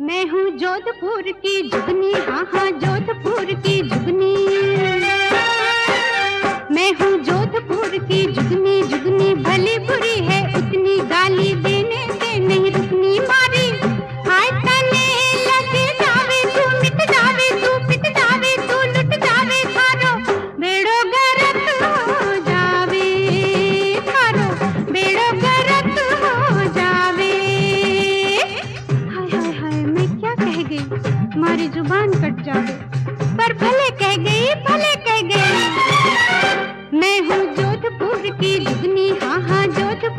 मैं हूँ जोधपुर की जुगनी हाँ हाँ जोधपुर की जुगनी। मैं हूँ जोधपुर की जुगनी